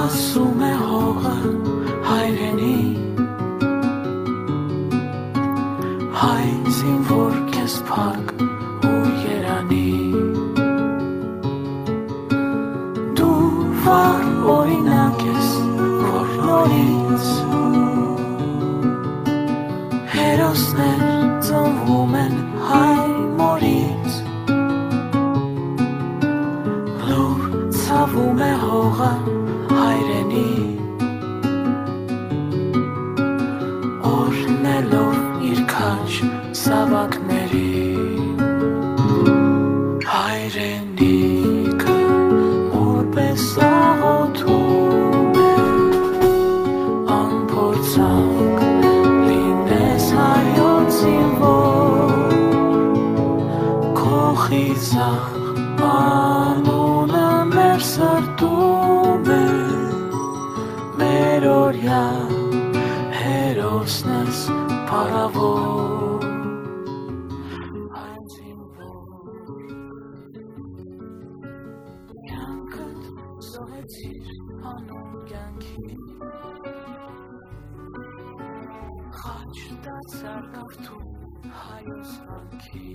ասում է հողը հայրենի հայ զինվոր քեզ փակ օրյա հերոսն ես փարավոր Այնցին որ կյանքդ զոհեցիր անուն կյանքի Խաչ դարձար գավթում հայոց վանքի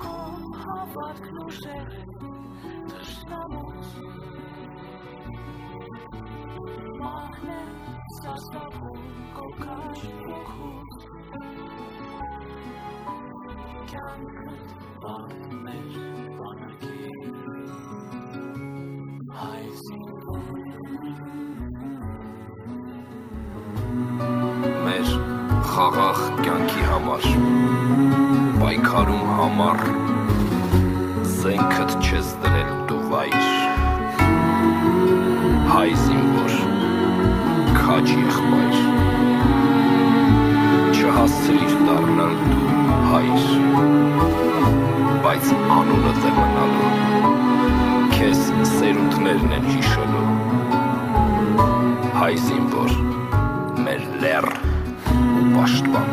Քո հավատքն ուժեղ է թշնամուց Մահն է սաստավում կոքաշ ոգուց Կյանքդ վարդ մեր բանակի Հայ զինվոր մեր խաղաղ կյանքի համար պայքարում համար զենքդ չես հայ զինվոր քաչ եղբայր չհասցրիր դառնալ դու հայր բայց անունդ է մնալու քեզ սերունդներն են հիշելու հայ զինվոր մեր լեռ ու պաշտպան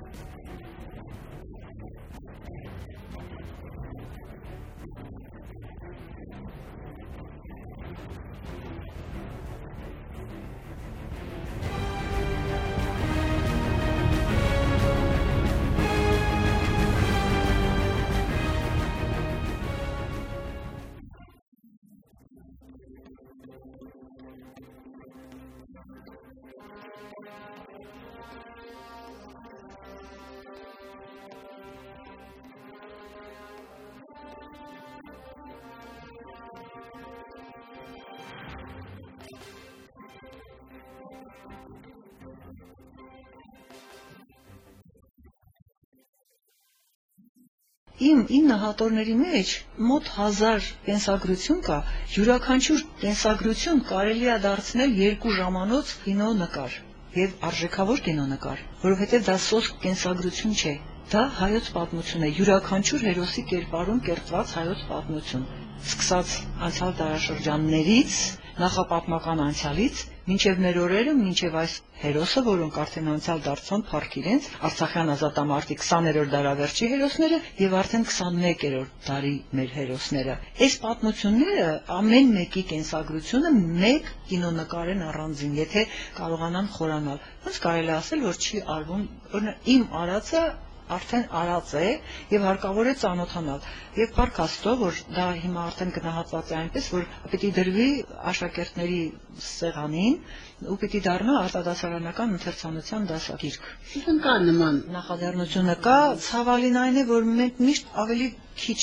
Իմ 9 հատորների մեջ մոտ 1000 կենսագրություն կա, յուրաքանչյուր կենսագրություն կարելի է դարձնել 2 ժամանոց կինո նկար եւ արժեքավոր կինո նկար, որովհետեւ դա սոսկ կենսագրություն չէ։ Դա հայոց պատմություն է, յուրաքանչյուր հերոսի կերպարում կերտված հայոց պատմություն։ Սկսած անցյալ դարաշրջաններից, նախապատմական անցյալից, մինչև մեր օրերը, մինչև այս հերոսը, որոնք արդեն անցյալ դարձան փառք իրենց, Արցախյան ազատամարտի 20-րդ դարավերջի հերոսները եւ արդեն 21-րդ դարի մեր հերոսները։ Այս պատմությունները ամեն մեկի կենսագրությունը մեկ կինոնկարեն առանձին, եթե կարողանան խորանալ։ Ոնց կարելի ասել, որ չի արվում, օրինակ իմ արածը արդեն արած է եւ հարկավոր է ճանոթանալ։ Եվ փառք Աստծո, որ դա հիմա արդեն գնահատված է այնպես, որ պիտի դրվի աշակերտների սեղանին ու պիտի դառնա արտադասարանական ընթերցանության դասագիրք։ Ինչն կա նման Նախաձեռնությունը կա, ցավալին այն է, որ մենք միշտ ավելի քիչ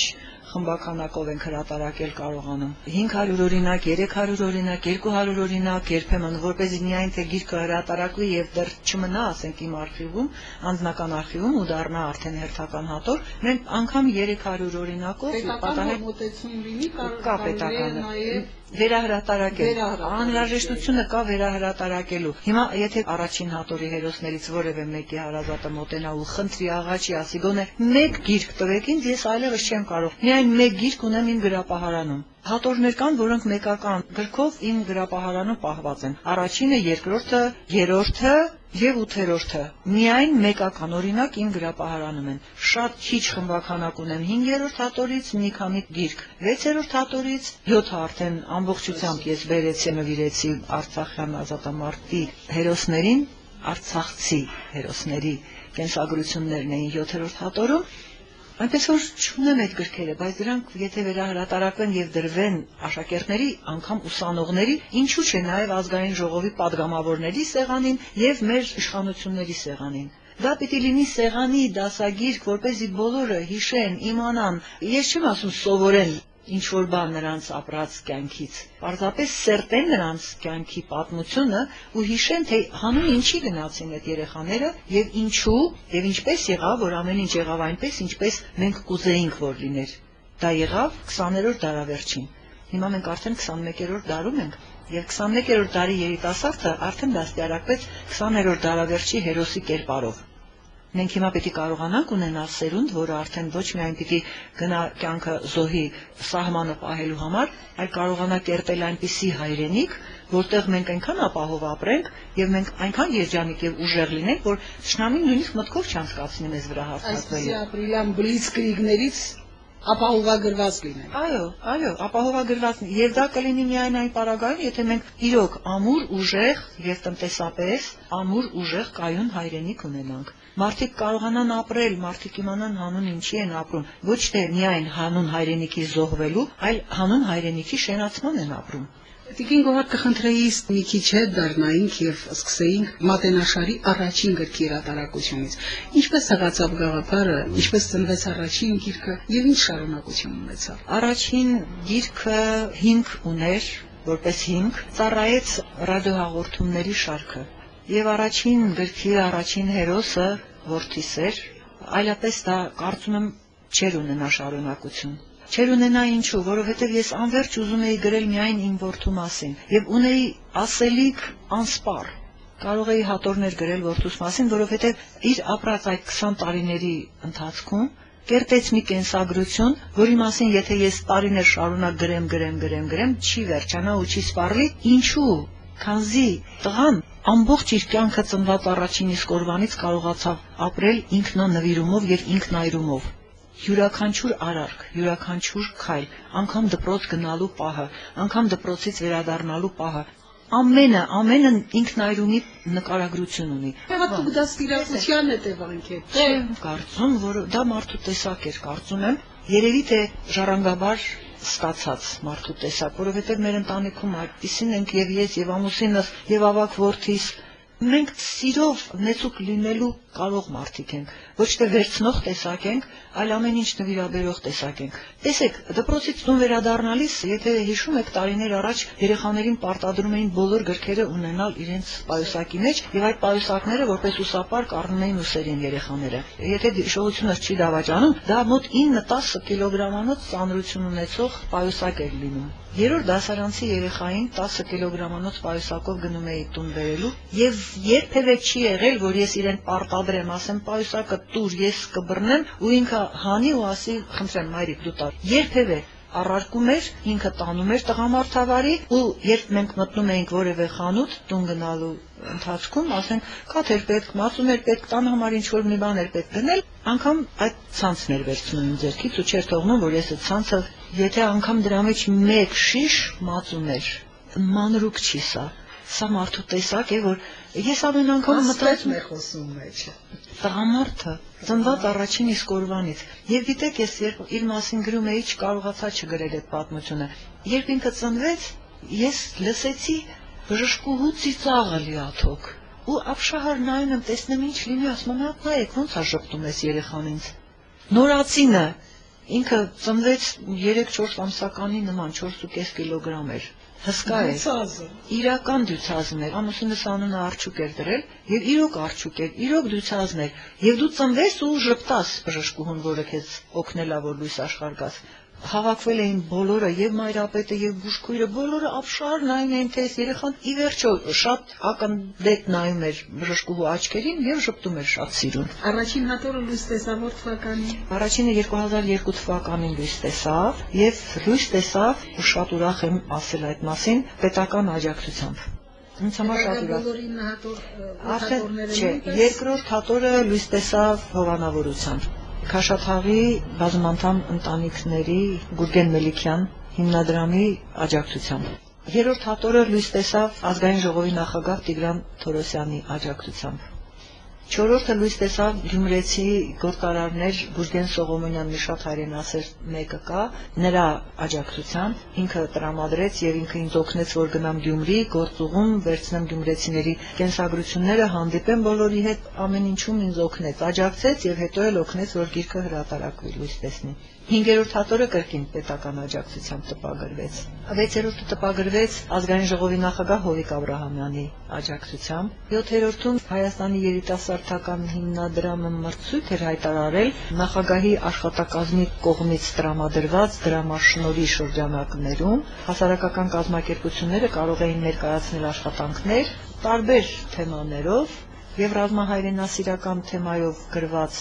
խմբականակով ենք հրատարակել կարողանում 500 օրինակ, 300 օրինակ, 200 օրինակ, երբեմն որպեսզի միայն թե գիրքը հրատարակվի եւ դեռ չմնա, ասենք իմ արխիվում, անձնական արխիվում ու դառնա արդեն հերթական հատոր, մենք անգամ 300 օրինակով պատահել մոտեցում լինի, կա կարող պետականը նաև վերահրատարակել անհրաժեշտությունը կա վերահրատարակելու հիմա եթե առաջին հատորի հերոսներից որևէ մեկի հարազատը մոտենա ու խնդրի աղաչի ասի գոնե մեկ գիրք տվեք ինձ ես այլևս չեմ կարող միայն մեկ գիրք ունեմ իմ գրապահարանում հատորներ կան, որոնք մեկական գրքով իմ գրապահարանում պահված են։ Առաջինը, երկրորդը, երրորդը եւ ութերորդը։ Միայն մեկական օրինակ իմ գրապահարանում են։ Շատ քիչ խմբականակ ունեմ 5-րդ հատորից մի քանի գիրք։ 6-րդ հատորից 7-ը արդեն ամբողջությամբ ես բերեցի նվիրեցի Արցախյան ազատամարտի հերոսներին, արցախցի հերոսների կենսագրություններն էին 7-րդ հատորում Այնպես որ չունեմ այդ գրքերը, բայց դրանք եթե վերահրատարակվեն եւ դրվեն աշակերտների, անգամ ուսանողների, ինչու՞ չէ նաեւ ազգային ժողովի падգամավորների սեղանին եւ մեր իշխանությունների սեղանին։ Դա պիտի լինի սեղանի դասագիրք, որ เป զի բոլորը հիշեն, իմանան։ Ես չեմ ասում սովորեն ինչ որ բան նրանց ապրած կյանքից։ Պարզապես սերտեն նրանց կյանքի պատմությունը ու հիշեն, թե հանուն ինչի գնացին այդ երեխաները եւ ինչու եւ ինչպես եղավ, որ ամեն ինչ եղավ այնպես, ինչպես մենք կուզեինք, որ լիներ։ Դա եղավ 20-րդ դարավերջին։ Հիմա մենք արդեն 21-րդ դարում ենք եւ 21-րդ դարի երիտասարդը արդեն դաստիարակվեց 20-րդ դարավերջի հերոսի կերպարով։ Մենք հիմա պետք է կարողանանք ունենալ սերունդ, որը արդեն ոչ միայն պիտի գնա կյանքը զոհի սահմանը պահելու համար, այլ կարողանա կերտել այնպիսի հայրենիք, որտեղ մենք այնքան ապահով ապրենք եւ մենք այնքան երջանիկ եւ ուժեղ լինենք, որ ճշնամին նույնիսկ մտքով չանցկացնի մեզ վրա հարձակվելու։ ապրիլյան բլիցկրիգներից ապահովագրված լինեն։ Այո, այո, ապահովագրված եւ դա կլինի միայն այն պարագայում, եթե մենք իրոք ամուր ուժեղ եւ տնտեսապես ամուր ուժեղ կայուն հայրենիք ունենանք։ Մարդիկ կարողանան ապրել, մարդիկ իմանան հանուն ինչի են ապրում, ոչ թե միայն հանուն հայրենիքի զոհվելու, այլ հանուն հայրենիքի շենացման են ապրում։ Տիկին Գոհար կխնդրեի մի քիչ հետ դառնայինք եւ սկսեինք Մատենաշարի առաջին գրքի հրատարակությունից։ Ինչպես հղացավ գաղափարը, ինչպես ծնվեց առաջին գիրքը եւ ինչ շարունակություն ունեցավ։ Առաջին գիրքը 5 ուներ, որպես 5, ծառայեց ռադիոհաղորդումների շարքը։ Եվ առաջին գրքի առաջին հերոսը որդիս էր, այլապես դա կարծում եմ չեր ունենա շարունակություն։ Չեր ունենա ինչու, որովհետև ես անverջ ուզում էի գրել միայն իմ որդու մասին եւ ունեի ասելիք անսպար։ Կարող էի հատորներ գրել որդուս մասին, որովհետև իր ապրած այդ 20 տարիների ընթացքում կերտեց մի կենսագրություն, որի մասին եթե ես տարիներ շարունակ գրեմ, գրեմ, գրեմ, գրեմ, չի վերջանա ու չի սպառվի, ինչու քանզի տղան ամբողջ իր կյանքը ծնված առաջին իսկ օրվանից կարողացավ ապրել ինքնանվիրումով եւ ինքնայրումով. Յուրաքանչյուր արարք, յուրաքանչյուր քայլ, անգամ դպրոց գնալու պահը, անգամ դպրոցից վերադառնալու պահը, ամենը, ամենը ինքնայրումի նկարագրություն ունի։ Եղա դուք դա ստիրացության հետևանք է։ Չէ, կարծում, որ դա մարդու տեսակ էր, կարծում եմ, երևի թե ժառանգաբար ստացած մարդու տեսակ, որովհետև մեր ընտանիքում այդպեսին ենք եւ ես եւ ամուսինս եւ ավակ որդիս մենք սիրով մեծուկ լինելու կարող մարդիկ ենք, ոչ թե վերցնող տեսակ ենք, այլ ամեն ինչ նվիրաբերող տեսակ ենք։ Տեսեք, դպրոցից տուն վերադառնալիս, եթե հիշում եք, տարիներ առաջ երեխաներին պարտադրում էին բոլոր գրքերը ունենալ իրենց պայուսակի մեջ, եւ այդ պայուսակները որպես ուսապար կառնում էին ուսերին երեխաները։ Եթե հիշողությունս չի դավաճանում, դա մոտ 9-10 կիլոգրամանոց ծանրություն ունեցող պայուսակ էր լինում։ Երրորդ դասարանցի երեխային 10 կիլոգրամանոց պայուսակով գնում էի տուն բերելու եւ երբևէ չի եղել, որ ես իրեն պարտադրեմ, ասեմ պայուսակը տուր, ես կբռնեմ ու ինքը հանի ու ասի, խնդրեմ, մայրիկ դու տար։ Երբևէ առարկում էր, ինքը տանում էր տղամարդավարի ու երբ մենք մտնում էինք որևէ խանութ տուն գնալու ընթացքում, ասենք, կաթեր պետք, մածուն էր պետք, տան համար ինչ որ մի բան էր պետք գնել, անգամ այդ ցանցն էր վերցնում իմ ձեռքից ու չէր թողնում, որ ես այդ ցանցը, եթե անգամ դրա մեջ մեկ շիշ մածուն էր, մանրուկ չի սա։ Սա մարդու տեսակ է, որ ես ամեն անգամ մտածում է խոսում մեջը։ տղամարդը ծնված առաջին իսկ օրվանից եւ գիտեք ես երբ իր մասին գրում էի չկարողացա չգրել այդ պատմությունը երբ ինքը ծնվեց ես լսեցի բժշկուհու ծիծաղը լիաթոք ու ապշահար նայում եմ տեսնեմ ինչ լինի ասում եմ հատ նայեք ոնց է շփտում ես երեխան ինձ նորացինը ինքը ծնվեց 3-4 ամսականի նման 4.5 կիլոգրամ էր հսկա է իրական դյուցազն էր ամուսինս անունը Արչուկ էր դրել եւ իրոք Արչուկ էր իրոք դյուցազն էր եւ դու ծնվես ու ժպտաս բժշկուհուն որը քեզ օգնելա որ լույս աշխարհ գաս հավաքվել էին բոլորը եւ մայրապետը եւ բուժքույրը բոլորը ապշար նայում էին թե երեխան ի վերջո շատ ակնդետ նայում էր բժշկուհու աչքերին եւ ժպտում էր շատ սիրուն Առաջին հատորը լույս տեսավոր թվականի։ Առաջինը 2002 թվականին լույս տեսավ եւ լույս տեսավ ու շատ ուրախ եմ ասել այդ մասին պետական աջակցությամբ։ Ինձ համար շատ ուրախ։ Արդեն չէ, երկրորդ հատորը լույս տեսավ հովանավորությամբ։ Քաշաթաղի բազմանդամ ընտանիքների Գուրգեն Մելիքյան հիմնադրամի աջակցությամբ։ Երրորդ հատորը լույս տեսավ ազգային ժողովի նախագահ Տիգրան Թորոսյանի աջակցությամբ։ Չորրորդը լույս տեսավ Գյումրեցի գործարարներ Գուրգեն Սողոմոնյան մի շատ հայրենասեր մեկը կա, նրա աջակցությամբ ինքը տրամադրեց եւ ինքը ինձ օգնեց, որ գնամ Գյումրի, գործուղում վերցնեմ գյումրեցիների կենսագրությունները, հանդիպեմ բոլորի հետ, ամեն ինչում ինձ օգնեց, աջակցեց եւ հետո էլ օգնեց, որ գիրքը հրատարակվի լույս տեսնի։ Հինգերորդ հատորը կրկին պետական աջակցությամբ տպագրվեց։ Վեցերորդը տպագրվեց ազգային ժողովի նախագահ Հովիկ Աբրահամյանի աջակցությամբ։ Յոթերորդում Հայաստանի երիտասարդական հիմնադրամը մրցույթ էր հայտարարել նախագահի աշխատակազմի կողմից տրամադրված դրամաշնորի շրջանակներում հասարակական կազմակերպությունները կարող էին ներկայացնել աշխատանքներ տարբեր թեմաներով եւ ռազմահայրենասիրական թեմայով գրված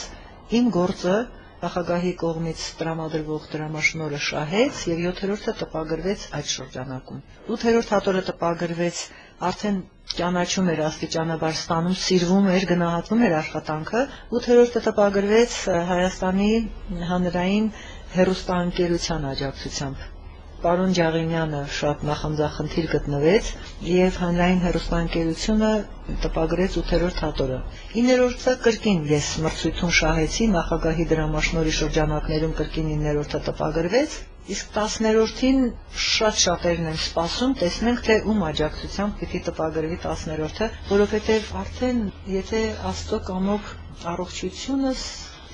իմ գործը նախագահի կողմից տրամադրվող դրամաշնորը շահեց եւ 7-րդը տպագրվեց այդ շրջանակում։ 8-րդ հատորը տպագրվեց արդեն ճանաչում էր աստիճանաբար ստանում, սիրվում էր, գնահատվում էր աշխատանքը։ 8-րդը տպագրվեց Հայաստանի հանրային հերոստանգերության աջակցությամբ։ Պարոն Ջաղինյանը շատ նախանձախնդիր գտնվեց եւ հանրային հերոստանգերությունը տպագրեց 8-րդ հատորը։ 9-րդը կրկին ես մրցույթում շահեցի նախագահի դրամաշնորի շրջանակներում կրկին 9-րդը տպագրվեց, իսկ 10-րդին շատ շատերն են սպասում, տեսնենք թե ում աջակցությամբ պիտի տպագրվի 10-րդը, որովհետեւ արդեն եթե Աստծո կամոք առողջությունս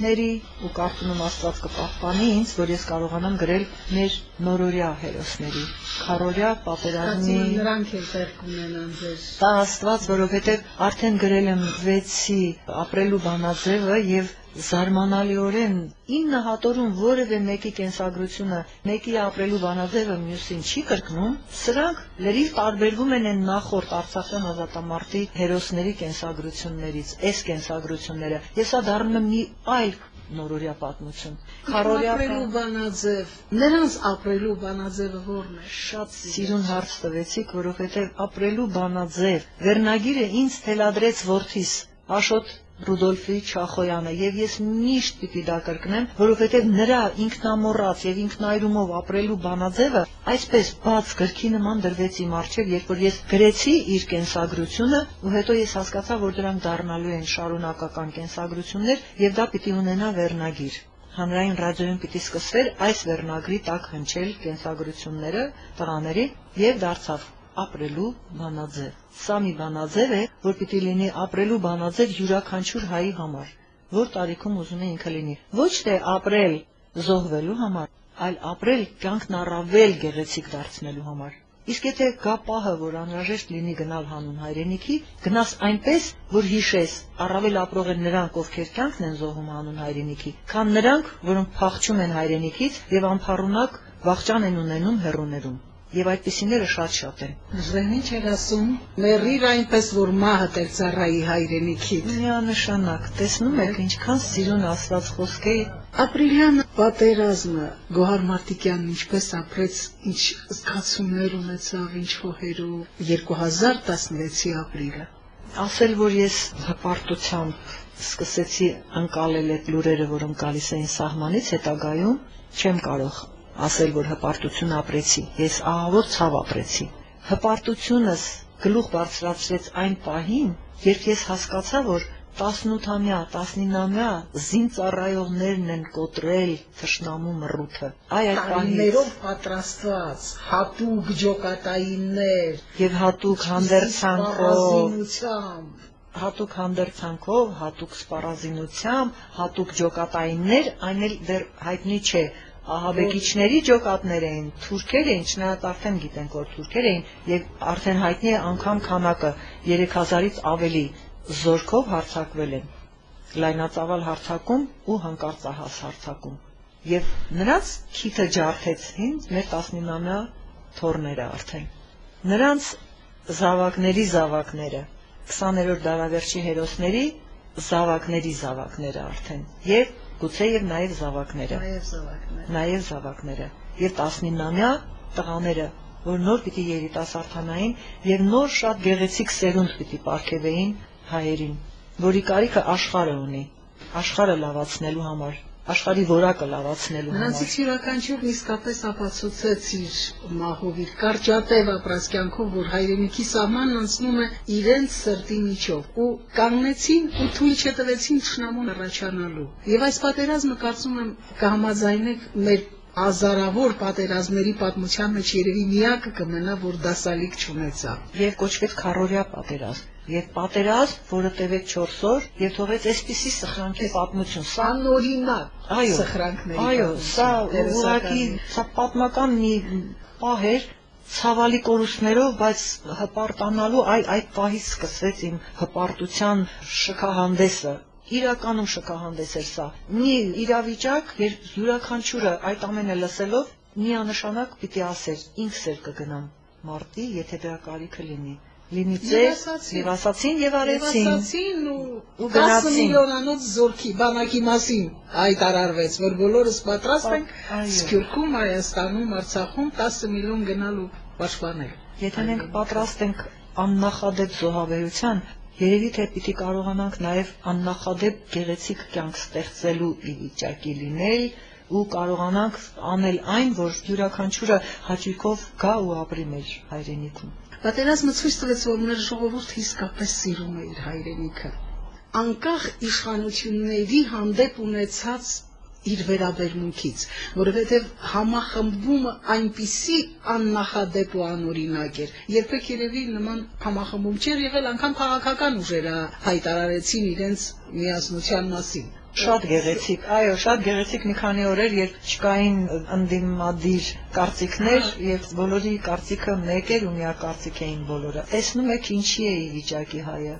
ների ու կարծում Աստված կպահպանի ինձ, որ ես կարողանամ գրել մեր նորորյա հերոսների, քարորյա պատերազմի եմ նրանք էլ տեղ կունենան ձեր Դա Աստված, որովհետև արդեն գրել եմ 6-ի ապրելու բանաձևը եւ զարմանալիորեն ինը հատորում որևէ մեկի կենսագրությունը, մեկի ապրելու բանաձևը մյուսին չի կրկնում, սրանք լրիվ տարբերվում են այն նախորդ Արցախյան ազատամարտի հերոսների կենսագրություններից, այս կենսագրությունները։ Ես սա դառնում եմ մի այլ նորորյա պատմություն։ Քարորյա ապրելու բանաձև, նրանց ապրելու բանաձևը ո՞րն է։ Շատ սիրուն հարց տվեցիք, որովհետև ապրելու բանաձև վերնագիրը ինձ թելադրեց ворթիս Աշոտ Ռուդոլֆի Չախոյանը եւ ես միշտ պիտի դա կրկնեմ, որովհետեւ նրա ինքնամոռաց եւ ինքնայրումով ապրելու բանաձևը այսպես բաց գրքի նման դրվեց իմ առջև, երբ որ ես գրեցի իր կենսագրությունը, ու հետո ես հասկացա, որ դրանք դառնալու են շարունակական կենսագրություններ եւ դա պիտի ունենա վերնագիր հանրային ռադիոյում պիտի սկսվեր այս վերնագրի տակ հնչել կենսագրությունները տղաների եւ դարձավ ապրելու բանաձև։ Սա մի բանաձև է, որ պիտի լինի ապրելու բանաձև յուրաքանչյուր հայի համար, որ տարիքում ուզում է ինքը լինի։ Ոչ թե ապրել զոհվելու համար, այլ ապրել կյանքն առավել գեղեցիկ դարձնելու համար։ Իսկ եթե կա պահը, որ անհրաժեշտ լինի գնալ հանուն հայրենիքի, գնաս այնպես, որ հիշես, առավել ապրող են նրանք, ովքեր կյանքն են զոհում հանուն հայրենիքի, քան նրանք, որոնք փախչում են հայրենիքից եւ անփառունակ վախճան են ունենում հերուներում։ Եվ այդպիսիները շատ-շատ են։ Զենիչ էր ասում, մեռիր այնպես, որ մահը տեր ծառայի հայրենիքիդ։ Միանշանակ, տեսնում եք ինչքան սիրուն ասված խոսք է Ապրիլյան պատերազմը Գոհար Մարտիկյանն ինչպես ապրեց, ինչ զգացումներ ունեցավ, ինչ հոհերով 2016-ի ապրիլը։ ասել, որ ես հպարտությամբ սկսեցի անցալել այդ լուրերը, որոնք գալիս էին սահմանից հետագայում, չեմ կարող ասել, որ հպարտություն ապրեցի։ Ես ահավոր ցավ ապրեցի։ Հպարտությունս գլուխ բարձրացրեց այն պահին, երբ ես հասկացա, որ 18-ամյա, 19-ամյա զինծառայողներն են կոտրել թշնամու մռութը։ Այ այդ Տարիներով պատրաստված հատուկ ջոկատայիններ եւ հատուկ հանդերձանքով հատուկ հանդերձանքով, հատուկ սպառազինությամբ, հատուկ ջոկատայիններ, այն էլ դեռ հայտնի չէ։ Ահաբեկիչների ջոկատներ էին, թուրքեր էին, չնայած արդեն գիտենք, որ թուրքեր էին, եւ արդեն հայտնի է անգամ քանակը 3000-ից ավելի զորքով հարցակվել են։ Լայնածավալ հարցակում ու հանկարծահաս հարցակում։ Եվ նրանց քիթը ջարդեցին մեր 19-ամյա թորները արդեն։ Նրանց զավակների զավակները 20-րդ դարավերջի հերոսների զավակների զավակները արդեն եւ գուցե եւ նաեւ զավակները նաև զավակներ։ նաեւ զավակները եւ 19-ամյա տղաները որ նոր պիտի երիտասարդանային եւ նոր շատ գեղեցիկ սերունդ պիտի ապարգևեին հայերին որի կարիքը աշխարհը ունի աշխարհը լավացնելու համար աշխարհի որակը լավացնելու Նրանցից համար յուրաքանչյուրն իսկապես ապացուցեց իր մահով, իր կարճատև ապրած կյանքով, որ հայրենիքի սահմանն անցնում է իրենց սրտի միջով ու կանգնեցին ու թույլ չտվեցին ճշնամուն առաջանալու։ Եվ այս պատերազմը կարծում եմ կհամաձայնեք մեր հազարավոր պատերազմների պատմության մեջ երևի միակը կմնա, որ դասալիկ չունեցավ։ եւ կոչվեց քարորյա պատերազմ եւ պատերազմ, որը տևեց 4 օր եւ թողեց այսպիսի սխրանքի պատմություն։ Սա Անօրինակ Այո, սխրանքների այո, սա ուղղակի սա պատմական մի պահ էր ցավալի կորուստներով, բայց հպարտանալու այ այդ պահից սկսվեց իմ հպարտության շքահանդեսը։ Իրականում շքահանդես էր սա։ Մի իրավիճակ, երբ յուրաքանչյուրը այդ ամենը լսելով միանշանակ պիտի ասեր. ինքս էլ կգնամ մարտի, եթե դրա կարիքը լինի։ Լինի ասացին։ եւ ասացին եւ արեցին։ ասացին ու ու 10 գնացին։ միլիոնանոց զորքի բանակի մասին հայտարարվեց, որ բոլորս պատրաստ ենք Սփյուռքում, Հայաստանում, Արցախում 10 միլիոն գնալու պաշտպանել։ Եթե մենք պատրաստ ենք աննախադեպ զոհաբերության, երևի թե պիտի կարողանանք նաև աննախադեպ գեղեցիկ կյանք ստեղծելու ի վիճակի լինել ու կարողանանք անել այն, որ յուրաքանչյուրը հաճույքով գա ու ապրի մեր հայրենիքում։ Պատերազմը ցույց տվեց, որ մեր ժողովուրդը իսկապես սիրում է իր հայրենիքը։ Անկախ իշխանությունների հանդեպ ունեցած իր վերաբերմունքից, որովհետև համախմբումը այնպիսի աննախադեպ ու անօրինակ էր։ Երբեք երևի նման համախմբում չէր եղել, անգամ քաղաքական ուժերը հայտարարեցին իրենց միասնության մասին։ Շատ գեղեցիկ, այո, շատ գեղեցիկ մի քանի օրեր, երբ չկային ընդդիմադիր կարծիքներ եւ բոլորի կարծիքը մեկ էր ու միակարծիք էին բոլորը։ Տեսնում եք ինչի է վիճակի հայը։